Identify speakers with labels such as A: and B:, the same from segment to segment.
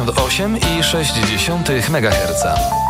A: Radio Afera 98,6 MHz.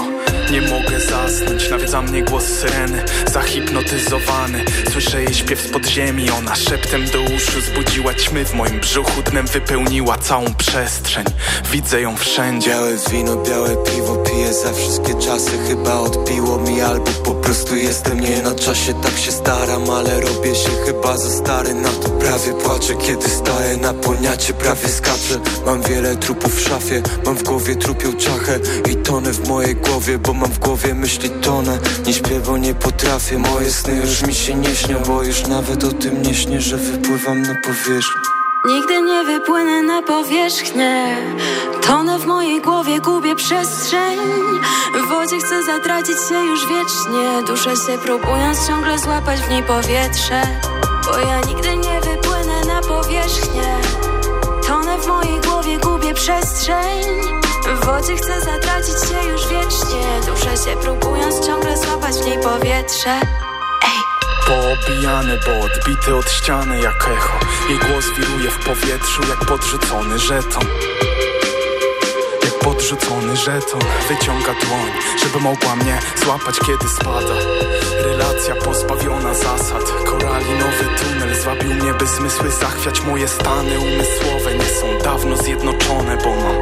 B: moim brzuchu dnem wypełniła całą przestrzeń. Widzę ją wszędzie.
C: Białe wino, białe piwo piję za wszystkie czasy. Chyba odbiło mi albo po prostu jestem nie na czasie. Tak się staram, ale robię się chyba za stary. Na to Prawie płaczę, kiedy staję na poniacie, prawie skaczę. Mam wiele trupów w szafie, mam w głowie trupią czachę I tonę w mojej głowie, bo mam w głowie myśli tonę. Nie śpię, bo nie potrafię, moje sny już mi się nie śnią Bo już nawet o tym nie śnię, że wypływam na powierzchnię.
D: Nigdy nie wypłynę na powierzchnię. Tonę w mojej głowie, gubię przestrzeń. W wodzie chcę zatracić się już wiecznie. Duszę się próbując ciągle złapać w niej powietrze. Bo ja nigdy nie wypłynę na powierzchnię. Tonę w mojej głowie, gubię przestrzeń W wodzie chcę zatracić się już wiecznie. Duszę się próbując ciągle złapać w niej powietrze.
B: Poobijany, bo odbity od ściany jak echo. Jej głos wiruje w powietrzu jak podrzucony żeton. Jak podrzucony żeton. Wyciąga dłoń, żeby mogła mnie złapać kiedy spada. Relacja pozbawiona zasad. Koralinowy tunel zwabił mnie by zmysły zachwiać Moje stany. Umysłowe nie są dawno zjednoczone Bo mam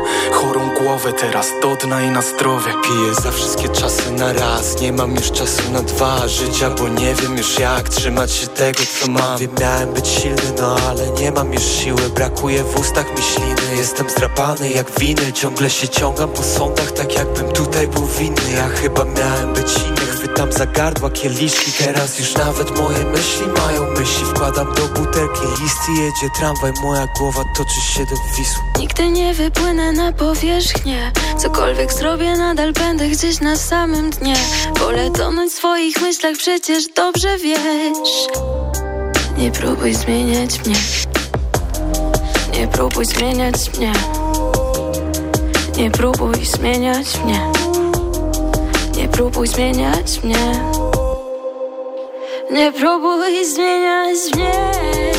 B: teraz do dna i na zdrowie.
C: Piję za wszystkie czasy na raz Nie mam już czasu na dwa. Życia Bo nie wiem już jak trzymać się tego co mam. Wiem miałem być silny no ale nie mam już siły. Brakuje w ustach mi śliny Jestem zdrapany jak winy. Ciągle się ciągam po sądach tak jakbym tutaj był winny. Ja chyba miałem być inny. Chwytam za gardła kieliszki. Teraz już nawet moje myśli mają myśli. Wkładam do butelki listy Jedzie tramwaj, moja głowa toczy się do Wisły
D: Nigdy nie wypłynę na powierzchnię Cokolwiek zrobię, nadal będę gdzieś na samym dnie. Wolę tonąć w swoich myślach, przecież dobrze wiesz. Nie próbuj zmieniać mnie. Nie próbuj zmieniać mnie. Nie próbuj zmieniać mnie. Nie próbuj zmieniać mnie. Nie próbuj zmieniać mnie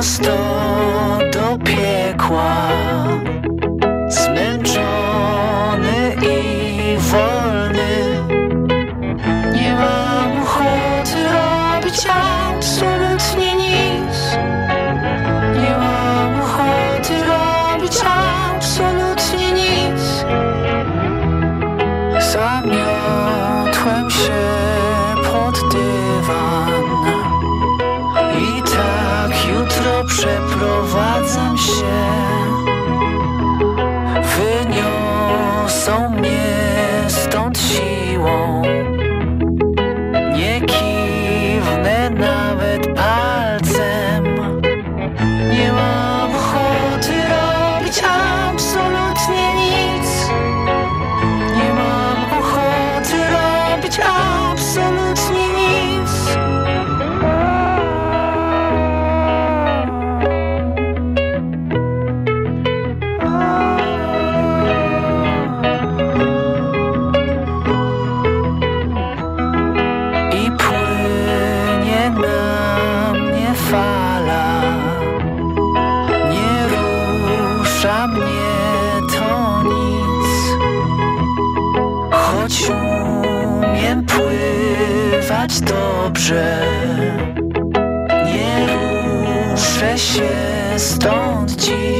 E: prosto do piekła, zmęczony. so much. że nie ruszę się stąd dziś.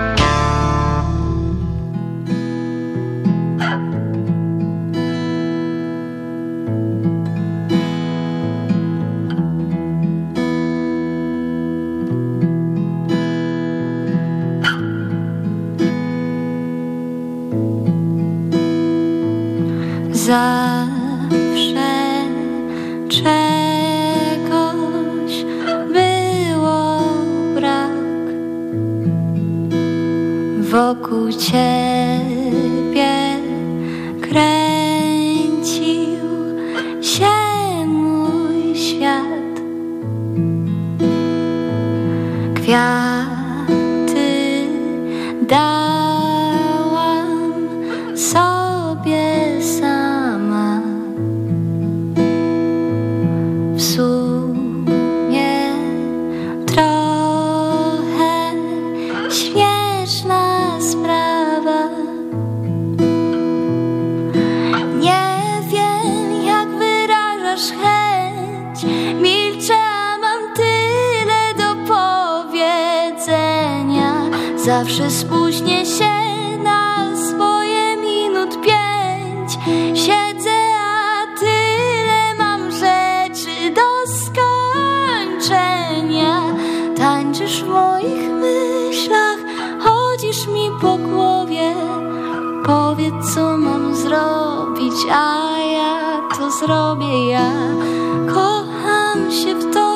F: Powiedz, co mam zrobić, a ja to zrobię ja. Kocham się w to.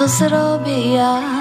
E: it'll be us.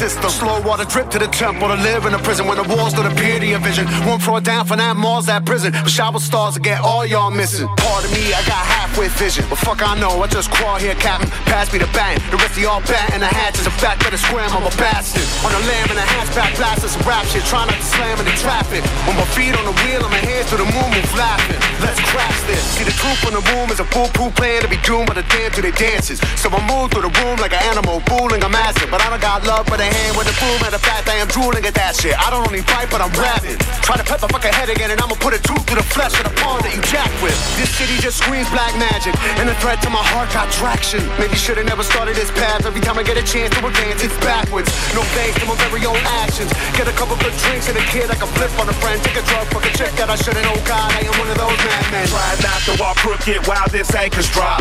E: System. Slow water drip to the temple to live in a prison when the walls don't appear to your vision. One floor down from that mall's that prison. But shower stars get all y'all missing. Part of me, I got halfway vision. But fuck, I know, I just crawl here, Captain. Pass me the bang. The rest of y'all bat and the hatch is a fact that scram, I'm a bastard. On the lamb and the hatchback, blasting some rap shit. Try not to slam in the traffic. With my feet on the wheel and my hands to the moon, move laughing. Let's crash this. See the truth in the room is a foolproof plan to be doomed by the damn to their dances. So I move through the room like an animal, fooling a master. But I don't got love for the hand with the boom. And the fact I am drooling at that shit. I don't only fight, but I'm rapping. Try to pet my fucking head again, and I'ma put a tooth through the flesh of the pawn that you jack with. This city just screams black magic, and the threat to my heart got traction. Maybe should've never started this path. Every time I get a chance to advance, it's backwards. No thanks to my very own actions. Get a couple good drinks and a kid I can flip on a friend. Take a drug, fuck a chick that I shouldn't know. God, I am one of those madmen.
G: Try not to walk crooked while this anchor's drop.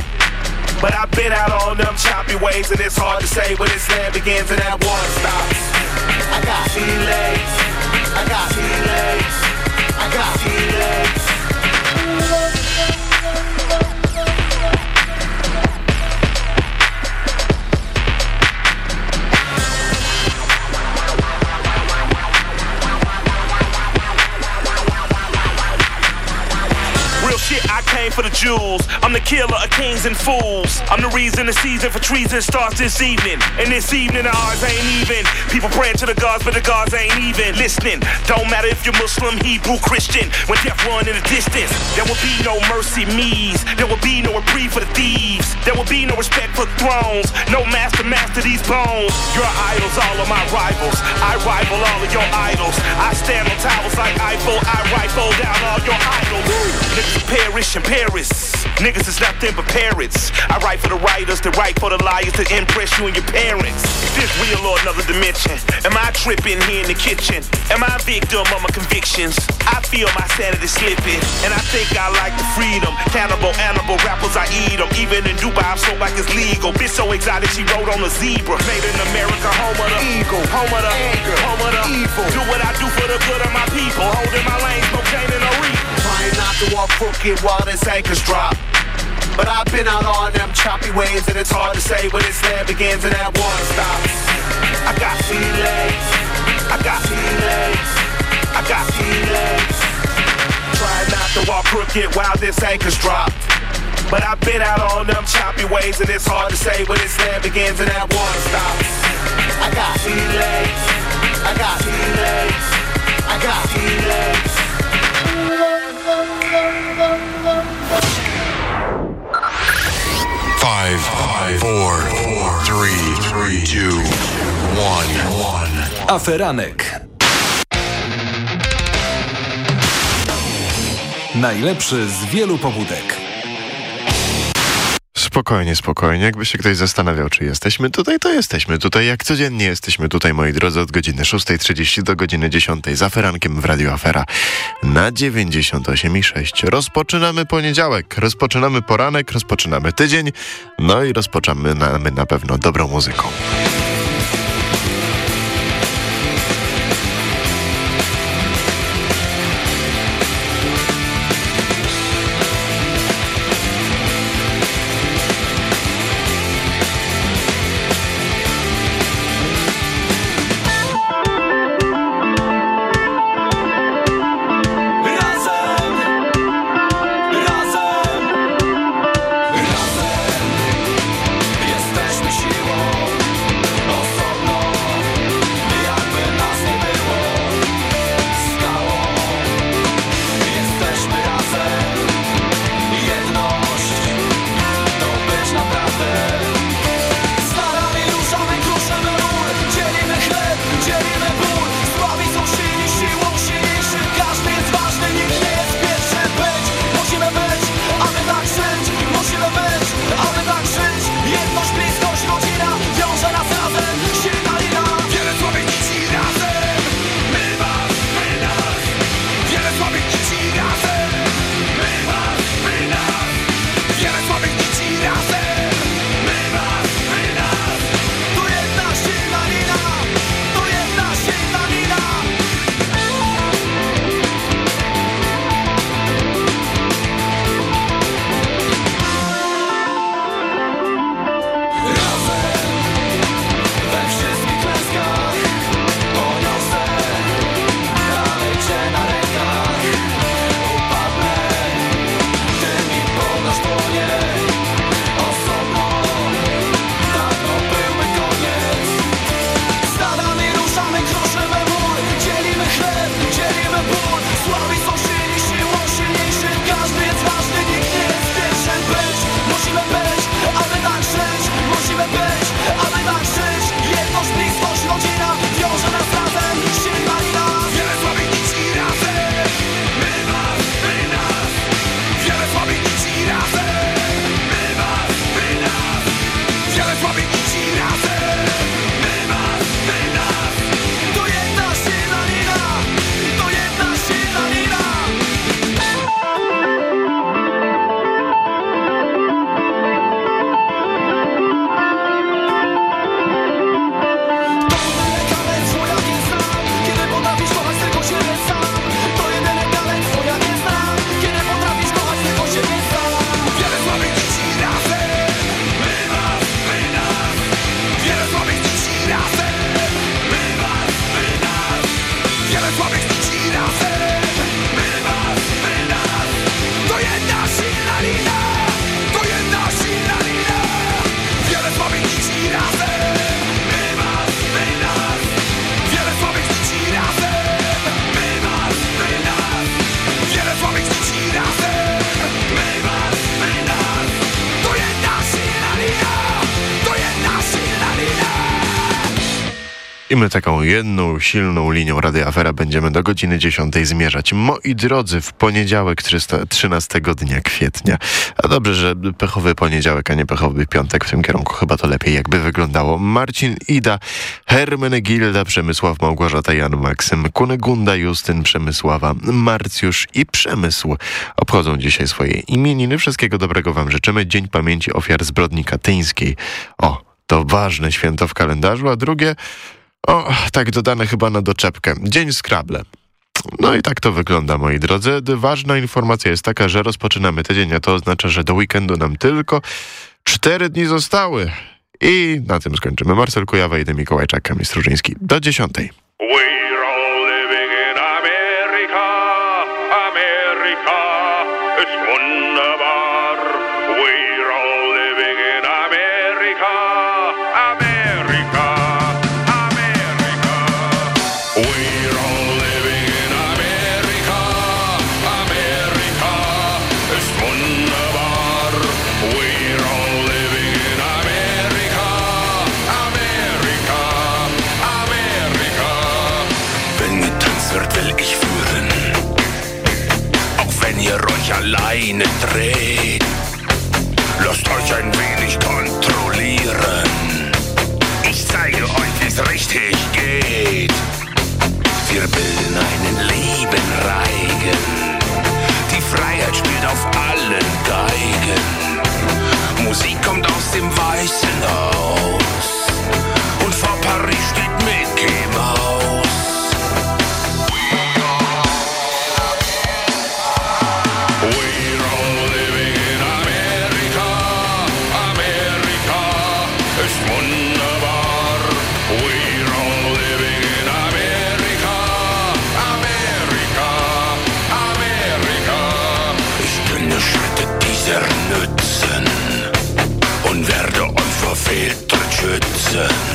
G: But I've been out on them choppy ways, and it's hard to say when this land begins and that water stops.
E: I got feelings. I got feelings. I got feelings.
G: Came for the jewels. I'm the killer of kings and fools. I'm the reason the season for treason starts this evening. And this evening, the odds ain't even. People praying to the gods, but the gods ain't even listening. Don't matter if you're Muslim, Hebrew, Christian. When death run in the distance, there will be no mercy me's. There will be no reprieve for the thieves. There will be no respect for thrones. No master master these bones. Your idols, all of my rivals. I rival all of your idols. I stand on towers like Eiffel. I rifle down all your idols perish in Paris. Niggas is nothing but parrots. I write for the writers, to write for the liars, to impress you and your parents. Is this real or another dimension? Am I tripping here in the kitchen? Am I a victim of my convictions? I feel my sanity slipping, and I think I like the freedom. Cannibal, animal rappers, I eat them. Even in Dubai, I'm so like it's legal. Bitch so exotic, she rode on a zebra. Made in America, home of the eagle, home of the anger, home of the evil. Do what I do for the good of my people. Holding my lane, chain and a reef.
E: To walk crooked while this anchors drop. But I've been out on them choppy waves and it's hard to say when this land begins and that water stops. I got feelings, I got feelings, I got feelings. Try not to walk
G: crooked while this anchor's dropped. But I've been out on them choppy ways, and it's hard to say when it's there begins and that water stops. I got feelings, I got feelings, I got feelings.
H: Five, five, four, four, three, three, two, one, one.
A: Aferanek. Najlepszy z wielu pobudek.
I: Spokojnie, spokojnie. Jakby się ktoś zastanawiał, czy jesteśmy tutaj, to jesteśmy tutaj. Jak codziennie jesteśmy tutaj, moi drodzy, od godziny 6.30 do godziny 10 z aferankiem w Radio Afera na 98,6. Rozpoczynamy poniedziałek, rozpoczynamy poranek, rozpoczynamy tydzień, no i rozpoczynamy na, na pewno dobrą muzyką. I my taką jedną, silną linią Rady Afera będziemy do godziny 10 zmierzać. Moi drodzy, w poniedziałek 300, 13 dnia kwietnia. A dobrze, że pechowy poniedziałek, a nie pechowy piątek w tym kierunku. Chyba to lepiej jakby wyglądało. Marcin Ida, Hermenegilda, Przemysław, Małgorzata, Jan Maksym, Kunegunda, Justyn, Przemysława, Marcjusz i Przemysł obchodzą dzisiaj swoje imieniny. Wszystkiego dobrego wam życzymy. Dzień Pamięci Ofiar Zbrodni Katyńskiej. O, to ważne święto w kalendarzu, a drugie o, tak dodane chyba na doczepkę. Dzień Scrabble. No i tak to wygląda, moi drodzy. Ważna informacja jest taka, że rozpoczynamy tydzień, a to oznacza, że do weekendu nam tylko cztery dni zostały. I na tym skończymy. Marcel Kujawa i Mikołajczak, Kamil Strużyński. Do dziesiątej.
J: Alleine dreht. Lasst euch ein wenig kontrollieren. Ich zeige euch, wie's richtig geht. Wir bilden einen lieben Reigen. Die Freiheit spielt auf allen Geigen. Musik kommt aus dem Weißen Haus. Und vor Paris steht Mickey Mouse. Santa.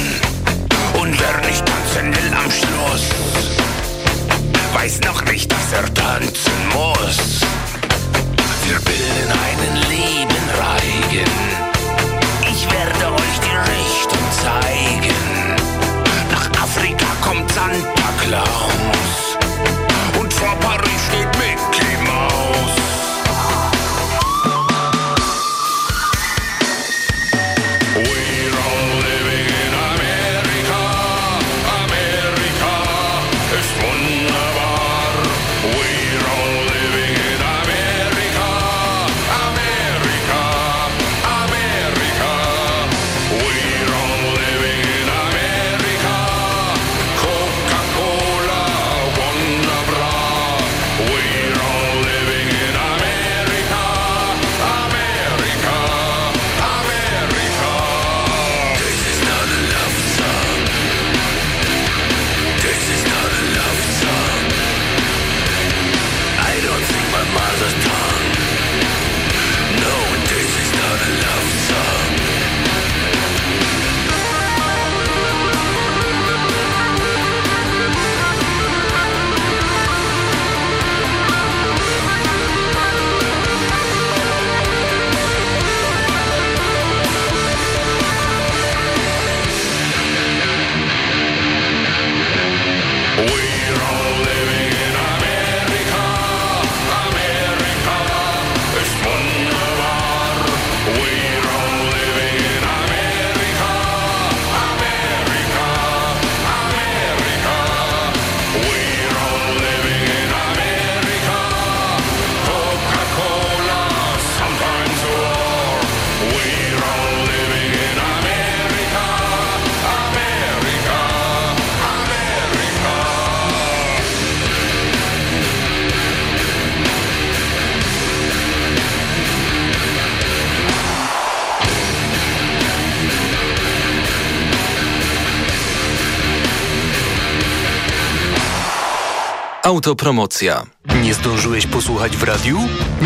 A: Autopromocja. Nie zdążyłeś posłuchać w radiu?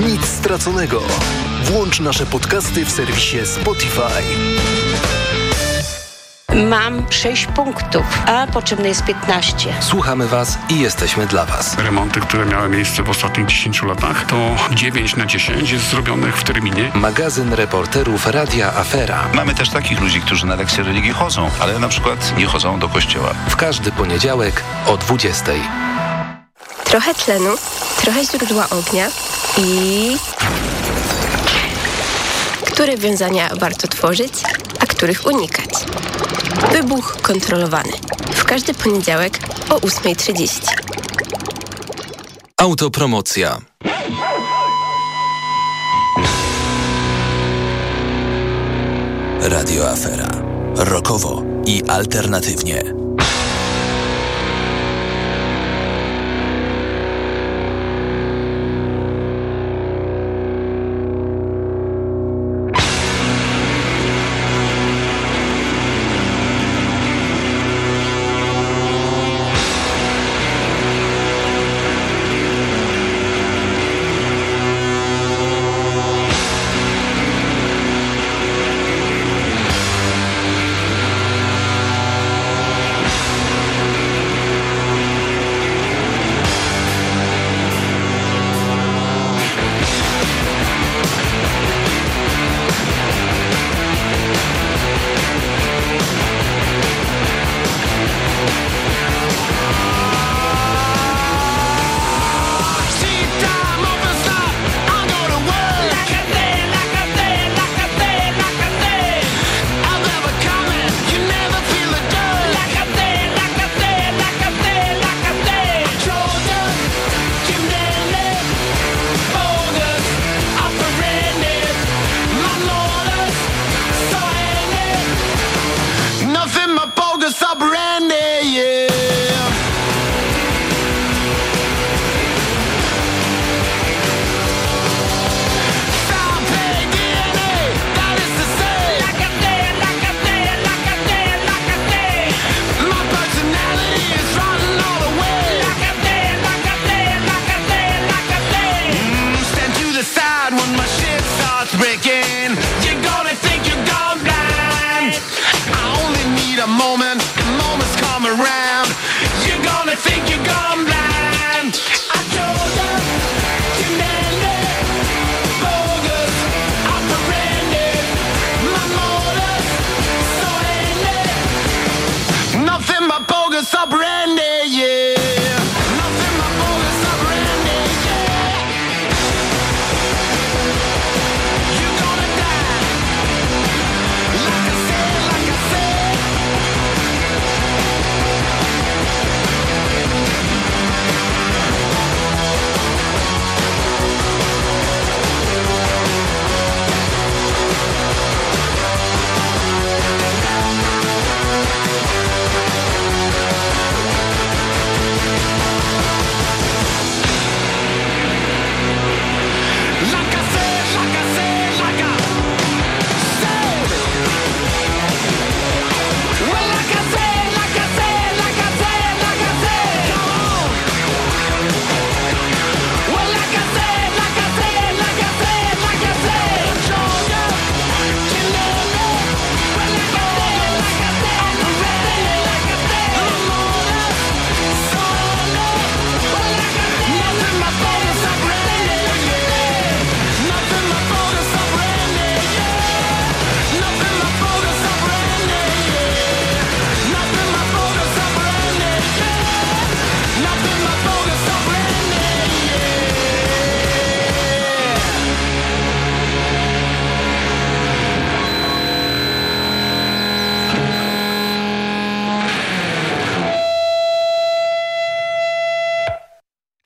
A: Nic straconego. Włącz nasze podcasty w serwisie Spotify.
K: Mam 6 punktów, a potrzebne jest 15.
A: Słuchamy Was i jesteśmy dla Was.
L: Remonty, które miały miejsce w ostatnich 10 latach, to 9 na 10 jest zrobionych w terminie.
A: Magazyn reporterów Radia Afera.
M: Mamy też takich ludzi, którzy na lekcje religii chodzą, ale na przykład nie chodzą do kościoła.
A: W każdy poniedziałek o 20.
N: Trochę tlenu, trochę źródła ognia i... Które wiązania warto tworzyć, a których unikać. Wybuch kontrolowany. W każdy poniedziałek o 8.30.
A: Autopromocja.
O: Radio Afera. Rokowo i alternatywnie.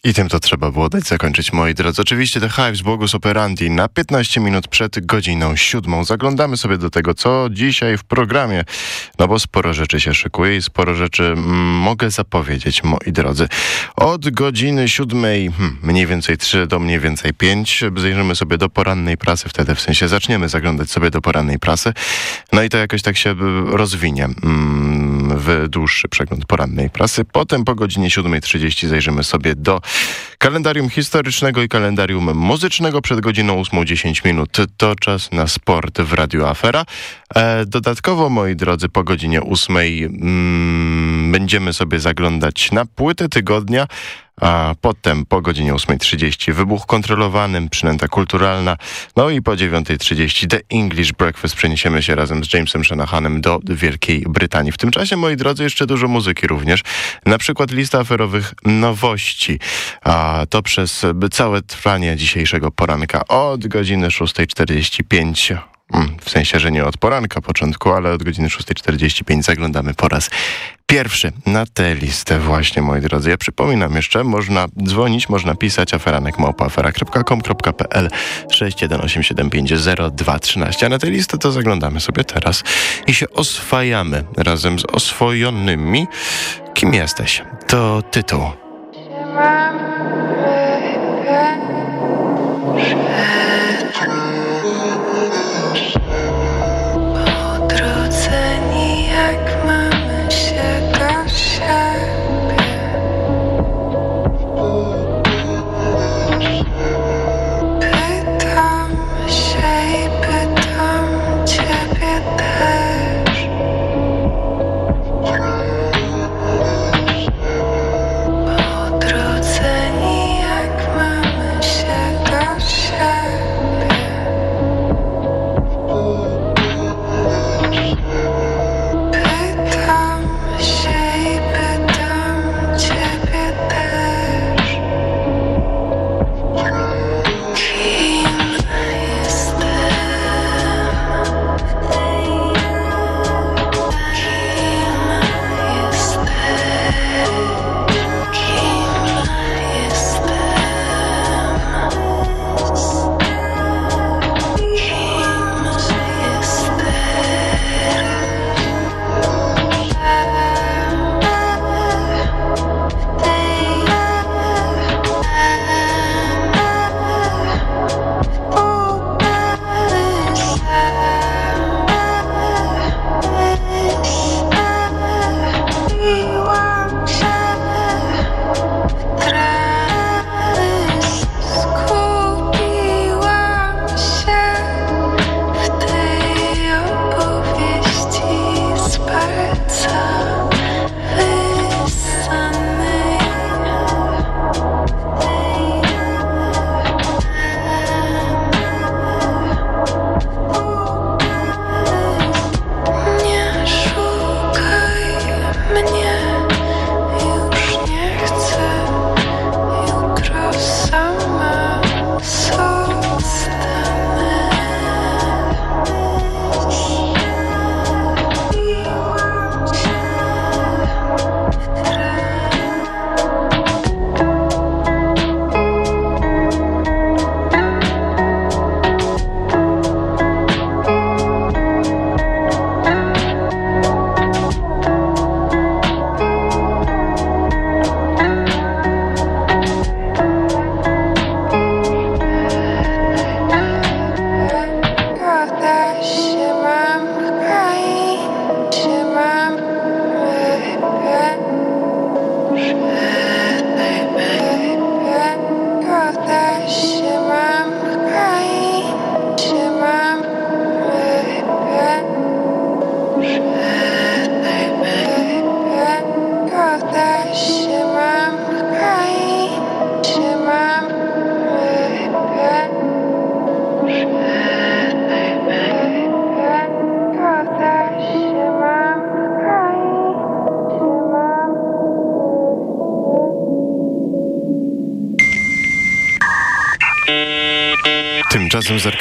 I: I tym to trzeba było dać zakończyć, moi drodzy. Oczywiście The Hives, Bogus Operandi na 15 minut przed godziną siódmą. Zaglądamy sobie do tego, co dzisiaj w programie, no bo sporo rzeczy się szykuje i sporo rzeczy mm, mogę zapowiedzieć, moi drodzy. Od godziny siódmej, hmm, mniej więcej trzy do mniej więcej pięć, zajrzymy sobie do porannej prasy, wtedy w sensie zaczniemy zaglądać sobie do porannej prasy. No i to jakoś tak się y, rozwinie mm, w dłuższy przegląd porannej prasy. Potem po godzinie 7.30 zajrzymy sobie do kalendarium historycznego i kalendarium muzycznego przed godziną 8.10 minut. To czas na sport w Radio Afera. E, dodatkowo, moi drodzy, po godzinie 8 mm, będziemy sobie zaglądać na płytę tygodnia, a potem po godzinie 8.30 wybuch kontrolowany, przynęta kulturalna, no i po 9.30 The English Breakfast przeniesiemy się razem z Jamesem Shanahanem do Wielkiej Brytanii. W tym czasie, moi drodzy, jeszcze dużo muzyki również, na przykład lista aferowych nowości, a to przez całe trwanie dzisiejszego poranka. Od godziny 6.45 Mm, w sensie, że nie od poranka początku, ale od godziny 6.45 zaglądamy po raz pierwszy na tę listę właśnie, moi drodzy. Ja przypominam jeszcze, można dzwonić, można pisać aferanek.małpaafera.com.pl 618750213, a na tę listę to zaglądamy sobie teraz i się oswajamy razem z oswojonymi. Kim jesteś? To tytuł.
F: Po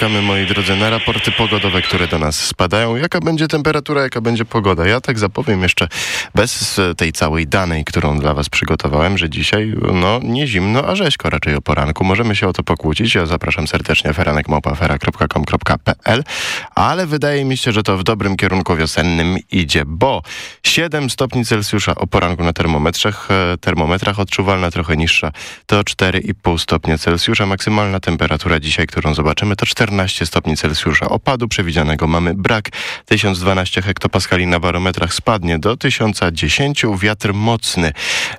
I: Zerkamy, moi drodzy, na raporty pogodowe, które do nas spadają. Jaka będzie temperatura, jaka będzie pogoda? Ja tak zapowiem jeszcze bez e, tej całej danej, którą dla was przygotowałem, że dzisiaj, no, nie zimno, a rzeźko raczej o poranku. Możemy się o to pokłócić. Ja zapraszam serdecznie feranek.com.pl ale wydaje mi się, że to w dobrym kierunku wiosennym idzie, bo 7 stopni Celsjusza o poranku na termometrach, e, termometrach odczuwalna trochę niższa to 4,5 stopnia Celsjusza. Maksymalna temperatura dzisiaj, którą zobaczymy, to 14 stopni Celsjusza. Opadu przewidzianego mamy brak. 1012 hektopaskali na barometrach spadnie do 1010. Wiatr mocny,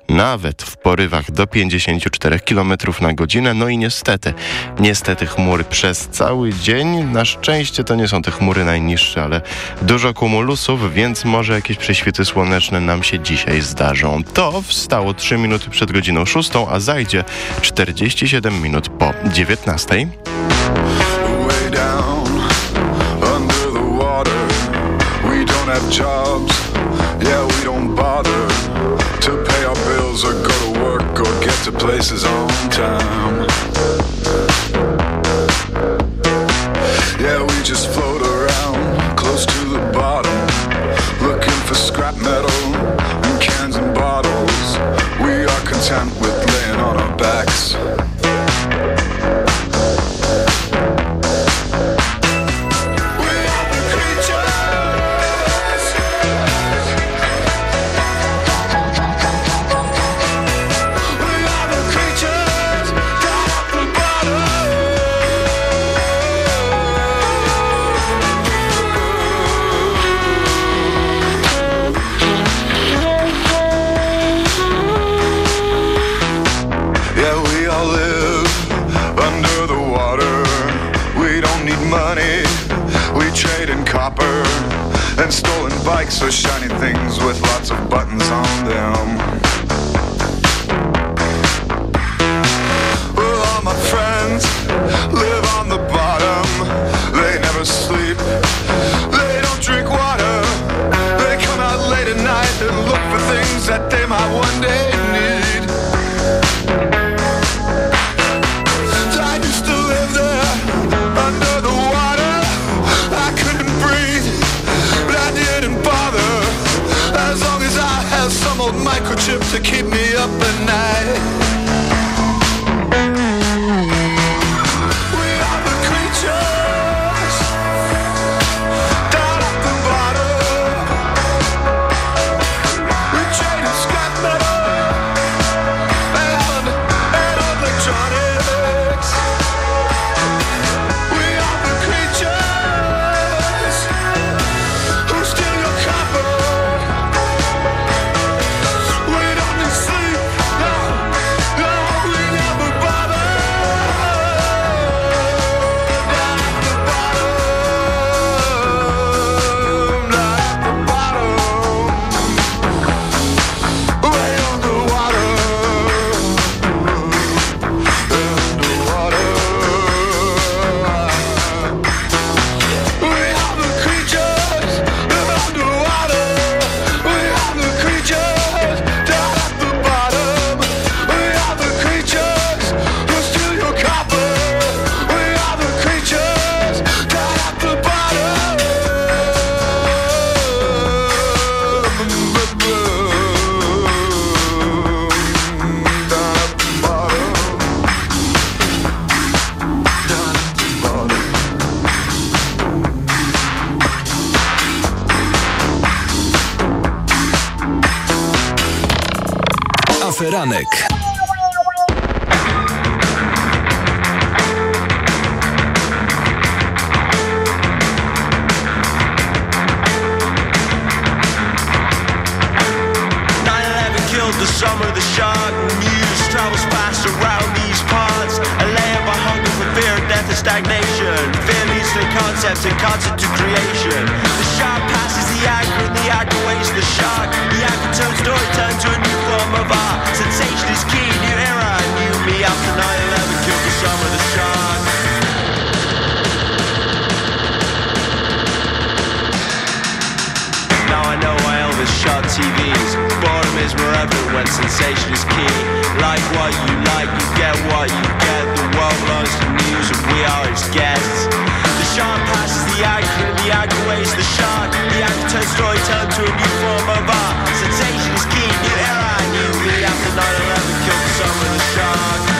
I: nawet w porywach do 54 km na godzinę. No i niestety, niestety chmury przez cały dzień. Na szczęście to nie są te chmury najniższe, ale dużo kumulusów, więc może jakieś prześwity słoneczne nam się dzisiaj zdarzą. To wstało 3 minuty przed godziną 6, a zajdzie 47 minut po 19.
P: Jobs, yeah, we don't bother to pay our bills or go to work or get to places on time. Yeah, we just float around close to the bottom, looking for scrap metal and stolen bikes or shiny things with lots of buttons on them.
Q: Shark news travels fast around these parts. A land by hunger for fear, death, and stagnation. Fear leads to concepts and concept to creation. The shark passes the anchor, and the anchor weighs the shark. The anchor turns story time to a new form of art. Sensation is key, new era, new me after 9-11 killed the summer, the When sensation is key. Like what you like, you get what you get. The world learns the news and we are encouraged guests. The shark passes the anchor and the anchor weighs the shark. The anchor turns storytelling to a new form of art. Sensation is key, new era, new me after 9-11 killed the sun with a shark.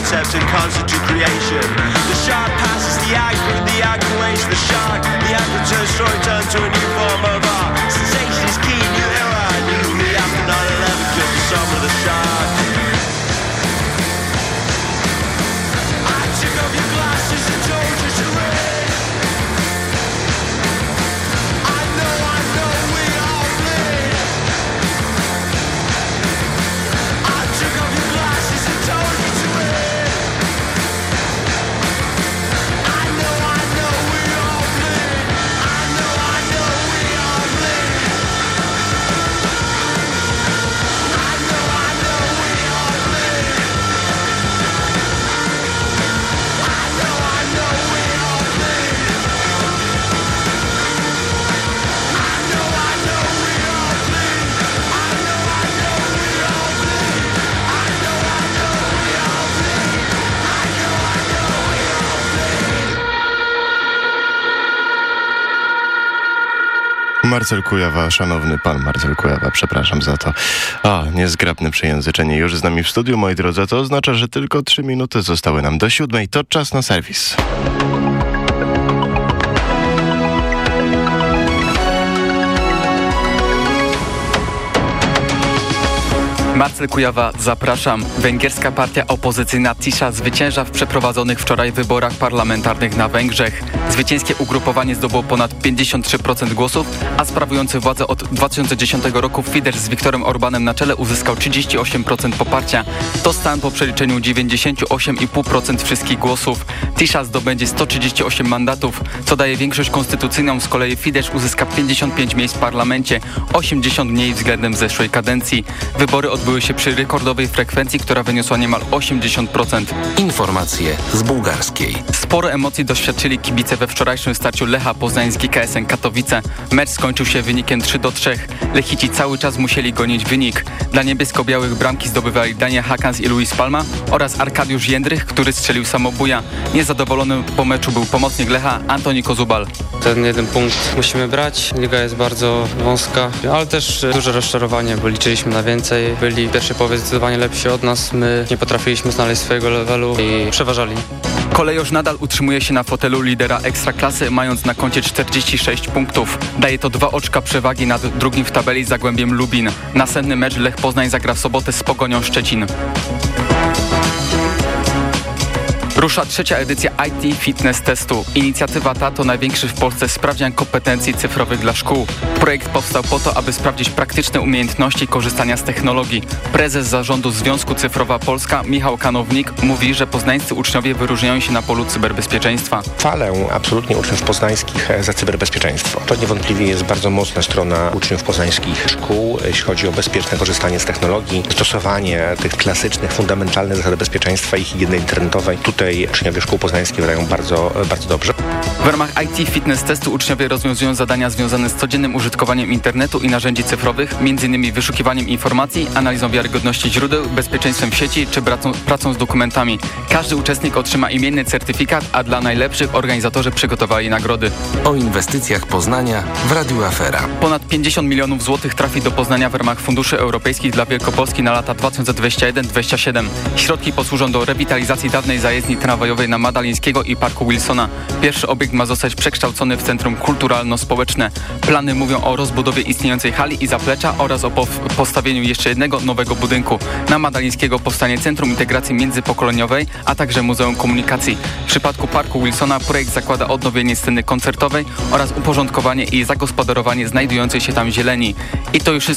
Q: concepts and constitute creation. The shot passes the act through the accolades. The shock, the act returns, story turns to a new
I: Marcel Kujawa, szanowny pan Marcel Kujawa, przepraszam za to. A, niezgrabne przejęzyczenie już z nami w studiu, moi drodzy. To oznacza, że tylko trzy minuty zostały nam do siódmej. To czas na serwis.
R: Marcel Kujawa, zapraszam. Węgierska partia opozycyjna Tisza zwycięża w przeprowadzonych wczoraj wyborach parlamentarnych na Węgrzech. Zwycięskie ugrupowanie zdobyło ponad 53% głosów, a sprawujący władzę od 2010 roku Fidesz z Viktorem Orbanem na czele uzyskał 38% poparcia. To stan po przeliczeniu 98,5% wszystkich głosów. Tisza zdobędzie 138 mandatów, co daje większość konstytucyjną. Z kolei Fidesz uzyska 55 miejsc w parlamencie, 80 mniej względem zeszłej kadencji. Wybory odbyły się przy rekordowej frekwencji, która wyniosła niemal 80%.
A: Informacje z bułgarskiej.
R: Sporo emocji doświadczyli kibice we wczorajszym starciu Lecha Poznań z GKS-em Katowice. Mecz skończył się wynikiem 3 do 3. Lechici cały czas musieli gonić wynik. Dla niebiesko-białych bramki zdobywali Dania Hakans i Luis Palma oraz Arkadiusz Jędrych, który strzelił samobuja. Niezadowolony po meczu był pomocnik Lecha Antoni Kozubal.
S: Ten jeden punkt musimy brać. Liga jest bardzo wąska, ale też duże rozczarowanie, bo liczyliśmy na więcej. Byli w pierwszej połowie zdecydowanie lepsi od nas. My nie potrafiliśmy znaleźć swojego levelu i przeważali.
R: Kolejorz nadal utrzymuje się na fotelu lidera Ekstraklasy, mając na koncie 46 punktów. Daje to dwa oczka przewagi nad drugim w tabeli Zagłębiem Lubin. Następny mecz Lech Poznań zagra w sobotę z Pogonią Szczecin. Rusza trzecia edycja IT Fitness Testu. Inicjatywa ta to największy w Polsce sprawdzian kompetencji cyfrowych dla szkół. Projekt powstał po to, aby sprawdzić praktyczne umiejętności korzystania z technologii. Prezes zarządu Związku Cyfrowa Polska, Michał Kanownik, mówi, że poznańscy uczniowie wyróżniają się na polu cyberbezpieczeństwa.
T: Chwalę absolutnie uczniów poznańskich za cyberbezpieczeństwo. To niewątpliwie jest bardzo mocna strona uczniów poznańskich szkół, jeśli chodzi o bezpieczne korzystanie z technologii, stosowanie tych klasycznych, fundamentalnych zasad bezpieczeństwa i higieny internetowej. Tutaj uczniowie szkół poznańskich wydają bardzo, bardzo dobrze.
R: W ramach IT Fitness Testu uczniowie rozwiązują zadania związane z codziennym użytkowaniem internetu i narzędzi cyfrowych, m.in. wyszukiwaniem informacji, analizą wiarygodności źródeł, bezpieczeństwem sieci czy pracą, pracą z dokumentami. Każdy uczestnik otrzyma imienny certyfikat, a dla najlepszych organizatorzy przygotowali nagrody.
A: O inwestycjach Poznania w Radiu Afera.
R: Ponad 50 milionów złotych trafi do Poznania w ramach funduszy europejskich dla Wielkopolski na lata 2021-2027. Środki posłużą do rewitalizacji dawnej zajezdni tramwajowej na Madalińskiego i Parku Wilsona. Pierwszy obiekt ma zostać przekształcony w centrum kulturalno-społeczne. Plany mówią o rozbudowie istniejącej hali i zaplecza oraz o postawieniu jeszcze jednego nowego budynku. Na Madalińskiego powstanie Centrum Integracji Międzypokoleniowej, a także Muzeum Komunikacji. W przypadku Parku Wilsona projekt zakłada odnowienie sceny koncertowej oraz uporządkowanie i zagospodarowanie znajdującej się tam zieleni. I to już wszystko